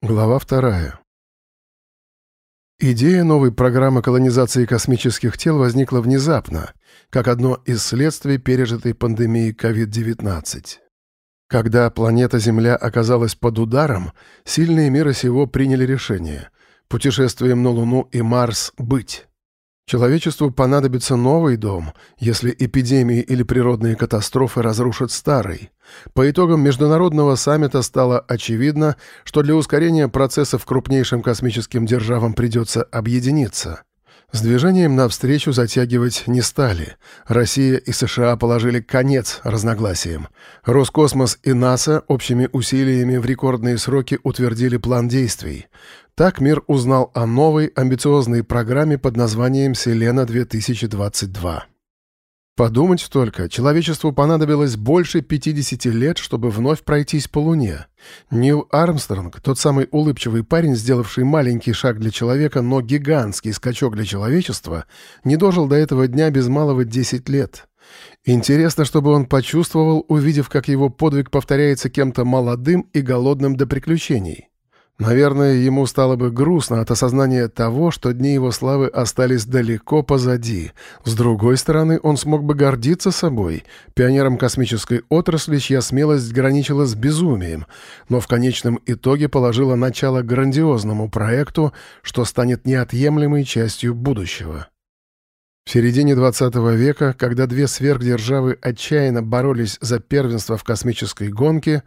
Глава вторая. Идея новой программы колонизации космических тел возникла внезапно, как одно из следствий пережитой пандемии COVID-19. Когда планета Земля оказалась под ударом, сильные мира сего приняли решение – путешествием на Луну и Марс быть. Человечеству понадобится новый дом, если эпидемии или природные катастрофы разрушат старый. По итогам международного саммита стало очевидно, что для ускорения процессов крупнейшим космическим державам придется объединиться. С движением навстречу затягивать не стали. Россия и США положили конец разногласиям. Роскосмос и НАСА общими усилиями в рекордные сроки утвердили план действий. Так мир узнал о новой амбициозной программе под названием «Селена-2022». Подумать только, человечеству понадобилось больше 50 лет, чтобы вновь пройтись по Луне. Нил Армстронг, тот самый улыбчивый парень, сделавший маленький шаг для человека, но гигантский скачок для человечества, не дожил до этого дня без малого 10 лет. Интересно, чтобы он почувствовал, увидев, как его подвиг повторяется кем-то молодым и голодным до приключений. Наверное, ему стало бы грустно от осознания того, что дни его славы остались далеко позади. С другой стороны, он смог бы гордиться собой, пионером космической отрасли, чья смелость граничила с безумием, но в конечном итоге положила начало грандиозному проекту, что станет неотъемлемой частью будущего. В середине 20 века, когда две сверхдержавы отчаянно боролись за первенство в космической гонке,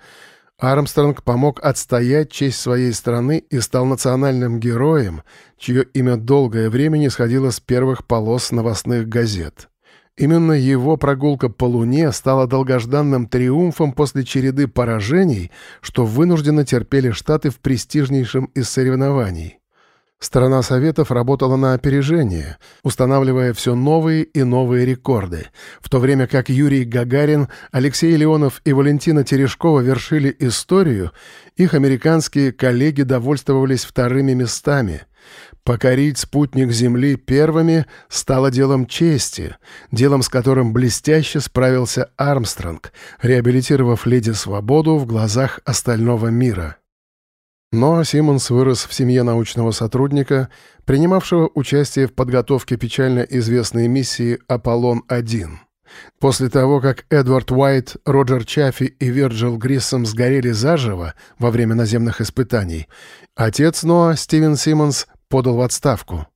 Армстронг помог отстоять честь своей страны и стал национальным героем, чье имя долгое время не сходило с первых полос новостных газет. Именно его прогулка по Луне стала долгожданным триумфом после череды поражений, что вынужденно терпели Штаты в престижнейшем из соревнований. Страна Советов работала на опережение, устанавливая все новые и новые рекорды, в то время как Юрий Гагарин, Алексей Леонов и Валентина Терешкова вершили историю, их американские коллеги довольствовались вторыми местами. Покорить спутник Земли первыми стало делом чести, делом, с которым блестяще справился Армстронг, реабилитировав леди свободу в глазах остального мира. Но Симмонс вырос в семье научного сотрудника, принимавшего участие в подготовке печально известной миссии «Аполлон-1». После того, как Эдвард Уайт, Роджер Чаффи и Вирджил Гриссом сгорели заживо во время наземных испытаний, отец Ноа, Стивен Симмонс, подал в отставку.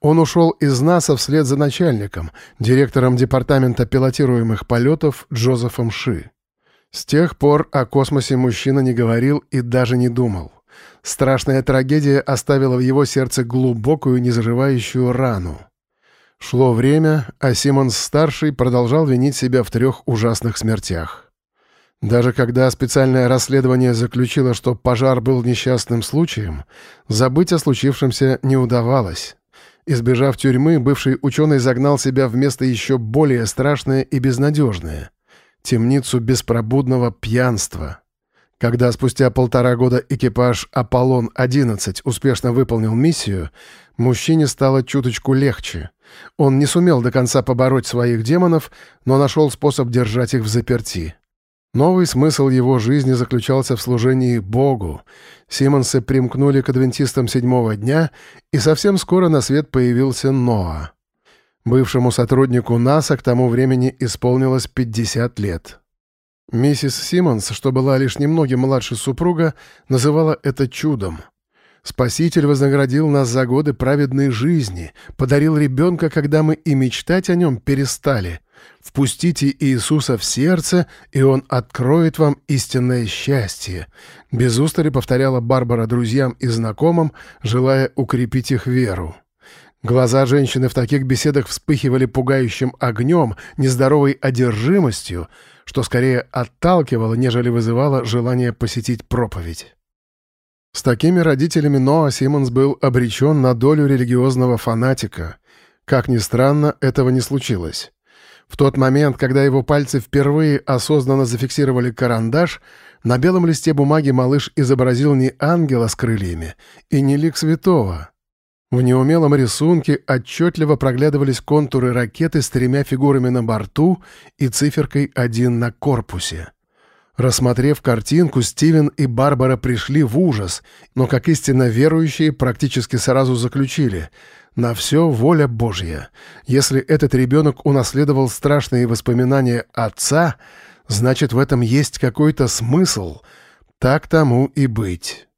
Он ушел из НАСА вслед за начальником, директором департамента пилотируемых полетов Джозефом Ши. С тех пор о космосе мужчина не говорил и даже не думал. Страшная трагедия оставила в его сердце глубокую незаживающую рану. Шло время, а Симонс-старший продолжал винить себя в трех ужасных смертях. Даже когда специальное расследование заключило, что пожар был несчастным случаем, забыть о случившемся не удавалось. Избежав тюрьмы, бывший ученый загнал себя в место еще более страшное и безнадежное — темницу беспробудного пьянства. Когда спустя полтора года экипаж «Аполлон-11» успешно выполнил миссию, мужчине стало чуточку легче. Он не сумел до конца побороть своих демонов, но нашел способ держать их в заперти. Новый смысл его жизни заключался в служении Богу. Симонсы примкнули к адвентистам седьмого дня, и совсем скоро на свет появился Ноа. Бывшему сотруднику НАСА к тому времени исполнилось 50 лет. Миссис Симмонс, что была лишь немногим младше супруга, называла это чудом. Спаситель вознаградил нас за годы праведной жизни, подарил ребенка, когда мы и мечтать о нем перестали. Впустите Иисуса в сердце, и Он откроет вам истинное счастье. Без устали повторяла Барбара друзьям и знакомым, желая укрепить их веру. Глаза женщины в таких беседах вспыхивали пугающим огнем, нездоровой одержимостью, что скорее отталкивало, нежели вызывало желание посетить проповедь. С такими родителями Ноа Симмонс был обречен на долю религиозного фанатика. Как ни странно, этого не случилось. В тот момент, когда его пальцы впервые осознанно зафиксировали карандаш, на белом листе бумаги малыш изобразил не ангела с крыльями и не лик святого, в неумелом рисунке отчетливо проглядывались контуры ракеты с тремя фигурами на борту и циферкой 1 на корпусе. Рассмотрев картинку, Стивен и Барбара пришли в ужас, но как истинно верующие практически сразу заключили — на все воля Божья. Если этот ребенок унаследовал страшные воспоминания отца, значит, в этом есть какой-то смысл. Так тому и быть.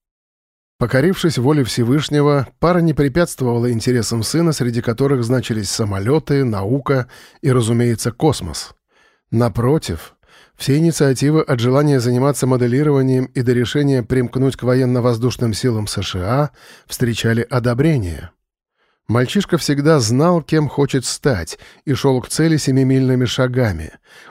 Покорившись воле Всевышнего, пара не препятствовала интересам сына, среди которых значились самолеты, наука и, разумеется, космос. Напротив, все инициативы от желания заниматься моделированием и до решения примкнуть к военно-воздушным силам США встречали одобрение. Мальчишка всегда знал, кем хочет стать, и шел к цели семимильными шагами.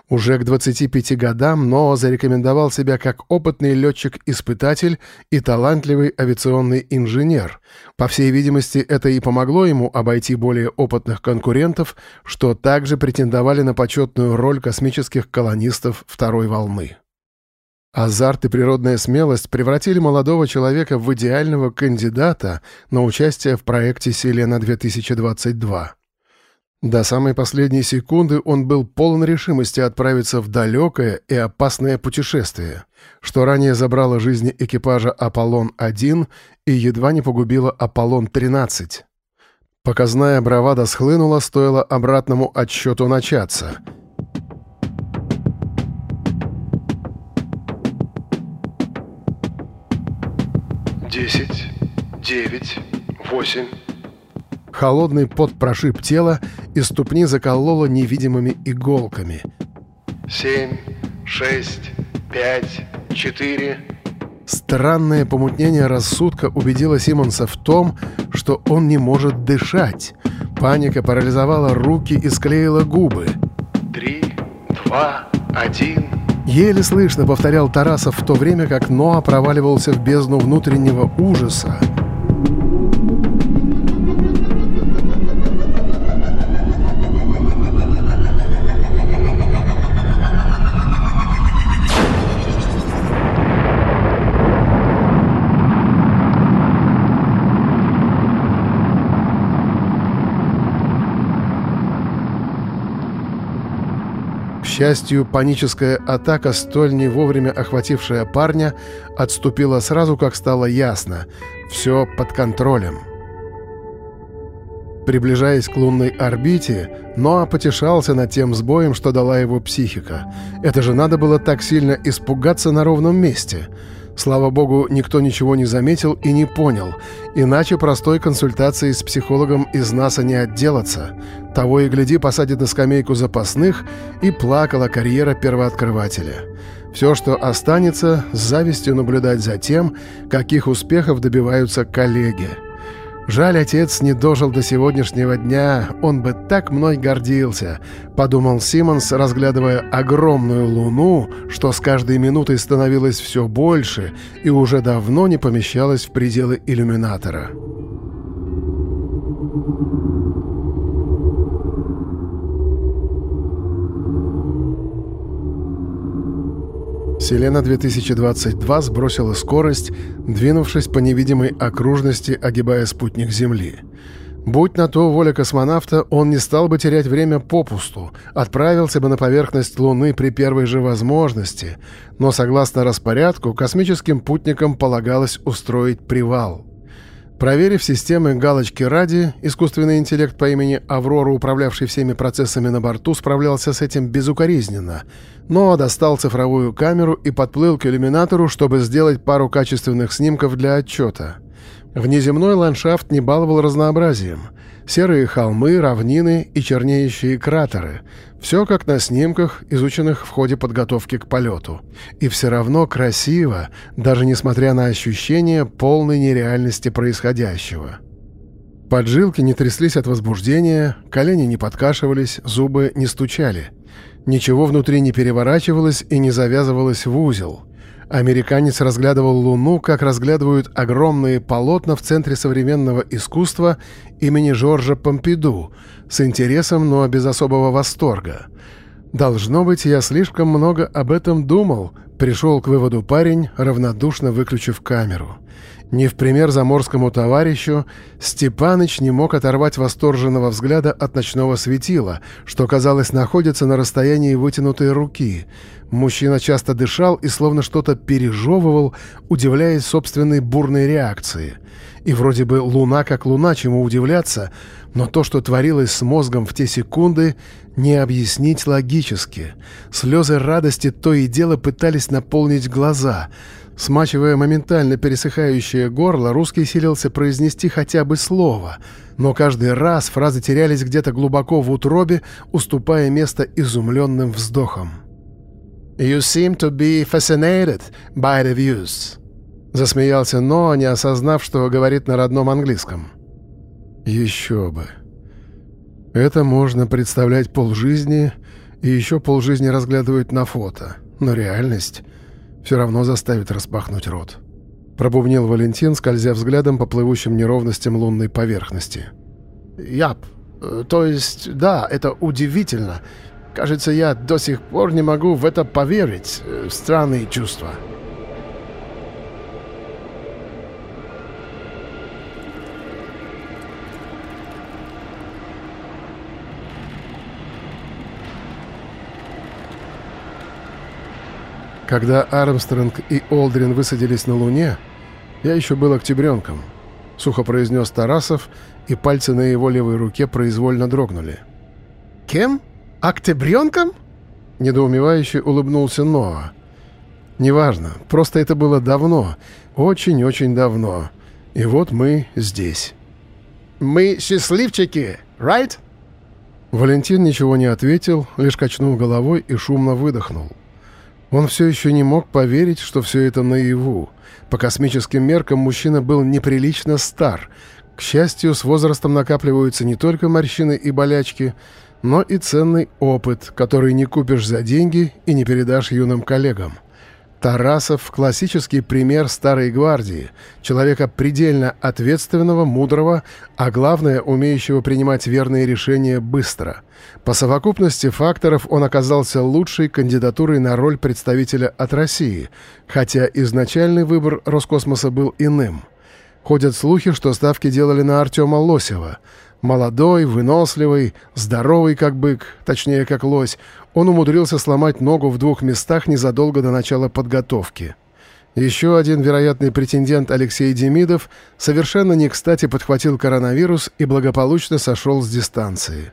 Уже к 25 годам Ноа зарекомендовал себя как опытный летчик-испытатель и талантливый авиационный инженер. По всей видимости, это и помогло ему обойти более опытных конкурентов, что также претендовали на почетную роль космических колонистов второй волны. Азарт и природная смелость превратили молодого человека в идеального кандидата на участие в проекте «Селена-2022». До самой последней секунды он был полон решимости отправиться в далекое и опасное путешествие, что ранее забрало жизни экипажа «Аполлон-1» и едва не погубило «Аполлон-13». Показная бравада схлынула, стоило обратному отсчету начаться — Десять, девять, восемь. Холодный пот прошиб тело, и ступни закололо невидимыми иголками. Семь, шесть, пять, четыре. Странное помутнение рассудка убедило Симонса в том, что он не может дышать. Паника парализовала руки и склеила губы. Три, два, один. Еле слышно повторял Тарасов в то время, как Ноа проваливался в бездну внутреннего ужаса. Счастью, паническая атака, столь не вовремя охватившая парня, отступила сразу, как стало ясно. Все под контролем. Приближаясь к лунной орбите, Ноа потешался над тем сбоем, что дала его психика. Это же надо было так сильно испугаться на ровном месте — Слава богу, никто ничего не заметил и не понял, иначе простой консультацией с психологом из НАСА не отделаться. Того и гляди посадят на скамейку запасных, и плакала карьера первооткрывателя. Все, что останется, с завистью наблюдать за тем, каких успехов добиваются коллеги. Жаль, отец не дожил до сегодняшнего дня, он бы так мной гордился», — подумал Симмонс, разглядывая огромную луну, что с каждой минутой становилось все больше и уже давно не помещалось в пределы иллюминатора. Селена-2022 сбросила скорость, двинувшись по невидимой окружности, огибая спутник Земли. Будь на то воля космонавта, он не стал бы терять время попусту, отправился бы на поверхность Луны при первой же возможности, но согласно распорядку космическим путникам полагалось устроить привал. Проверив системы галочки ради, искусственный интеллект по имени Аврора, управлявший всеми процессами на борту, справлялся с этим безукоризненно, но достал цифровую камеру и подплыл к иллюминатору, чтобы сделать пару качественных снимков для отчета. Внеземной ландшафт не баловал разнообразием. Серые холмы, равнины и чернеющие кратеры — все как на снимках, изученных в ходе подготовки к полету. И все равно красиво, даже несмотря на ощущение полной нереальности происходящего. Поджилки не тряслись от возбуждения, колени не подкашивались, зубы не стучали. Ничего внутри не переворачивалось и не завязывалось в узел. Американец разглядывал Луну, как разглядывают огромные полотна в Центре современного искусства имени Жоржа Помпиду, с интересом, но без особого восторга. «Должно быть, я слишком много об этом думал», — пришел к выводу парень, равнодушно выключив камеру — Не в пример заморскому товарищу, Степаныч не мог оторвать восторженного взгляда от ночного светила, что, казалось, находится на расстоянии вытянутой руки. Мужчина часто дышал и словно что-то пережевывал, удивляясь собственной бурной реакции. И вроде бы луна как луна, чему удивляться, но то, что творилось с мозгом в те секунды, не объяснить логически. Слезы радости то и дело пытались наполнить глаза — Смачивая моментально пересыхающее горло, русский силился произнести хотя бы слово, но каждый раз фразы терялись где-то глубоко в утробе, уступая место изумленным вздохам. «You seem to be fascinated by the views», — засмеялся но, не осознав, что говорит на родном английском. «Еще бы. Это можно представлять полжизни и еще полжизни разглядывать на фото, но реальность...» все равно заставит распахнуть рот. Пробубнил Валентин, скользя взглядом по плывущим неровностям лунной поверхности. «Яп, то есть, да, это удивительно. Кажется, я до сих пор не могу в это поверить. Странные чувства». Когда Армстронг и Олдрин высадились на Луне, я еще был октябренком, — сухо произнес Тарасов, и пальцы на его левой руке произвольно дрогнули. «Кем? Октябренком?» — недоумевающе улыбнулся Ноа. «Неважно, просто это было давно, очень-очень давно. И вот мы здесь». «Мы счастливчики, right?» Валентин ничего не ответил, лишь качнул головой и шумно выдохнул. Он все еще не мог поверить, что все это наяву. По космическим меркам мужчина был неприлично стар. К счастью, с возрастом накапливаются не только морщины и болячки, но и ценный опыт, который не купишь за деньги и не передашь юным коллегам. Тарасов — классический пример старой гвардии, человека предельно ответственного, мудрого, а главное, умеющего принимать верные решения быстро. По совокупности факторов он оказался лучшей кандидатурой на роль представителя от России, хотя изначальный выбор Роскосмоса был иным. Ходят слухи, что ставки делали на Артема Лосева — Молодой, выносливый, здоровый как бык, точнее как лось, он умудрился сломать ногу в двух местах незадолго до начала подготовки. Еще один вероятный претендент Алексей Демидов совершенно не кстати подхватил коронавирус и благополучно сошел с дистанции.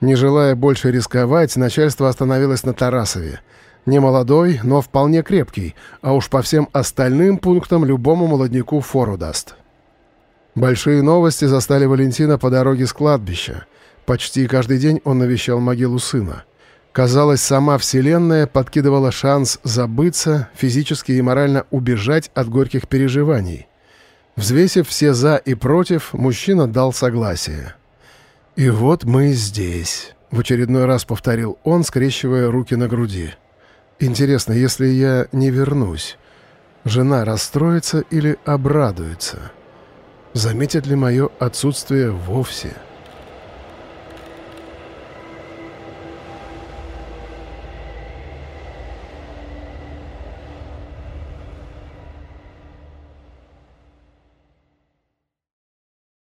Не желая больше рисковать, начальство остановилось на Тарасове. Не молодой, но вполне крепкий, а уж по всем остальным пунктам любому молодняку фору даст. Большие новости застали Валентина по дороге с кладбища. Почти каждый день он навещал могилу сына. Казалось, сама Вселенная подкидывала шанс забыться, физически и морально убежать от горьких переживаний. Взвесив все «за» и «против», мужчина дал согласие. «И вот мы здесь», — в очередной раз повторил он, скрещивая руки на груди. «Интересно, если я не вернусь, жена расстроится или обрадуется?» Заметят ли мое отсутствие вовсе?»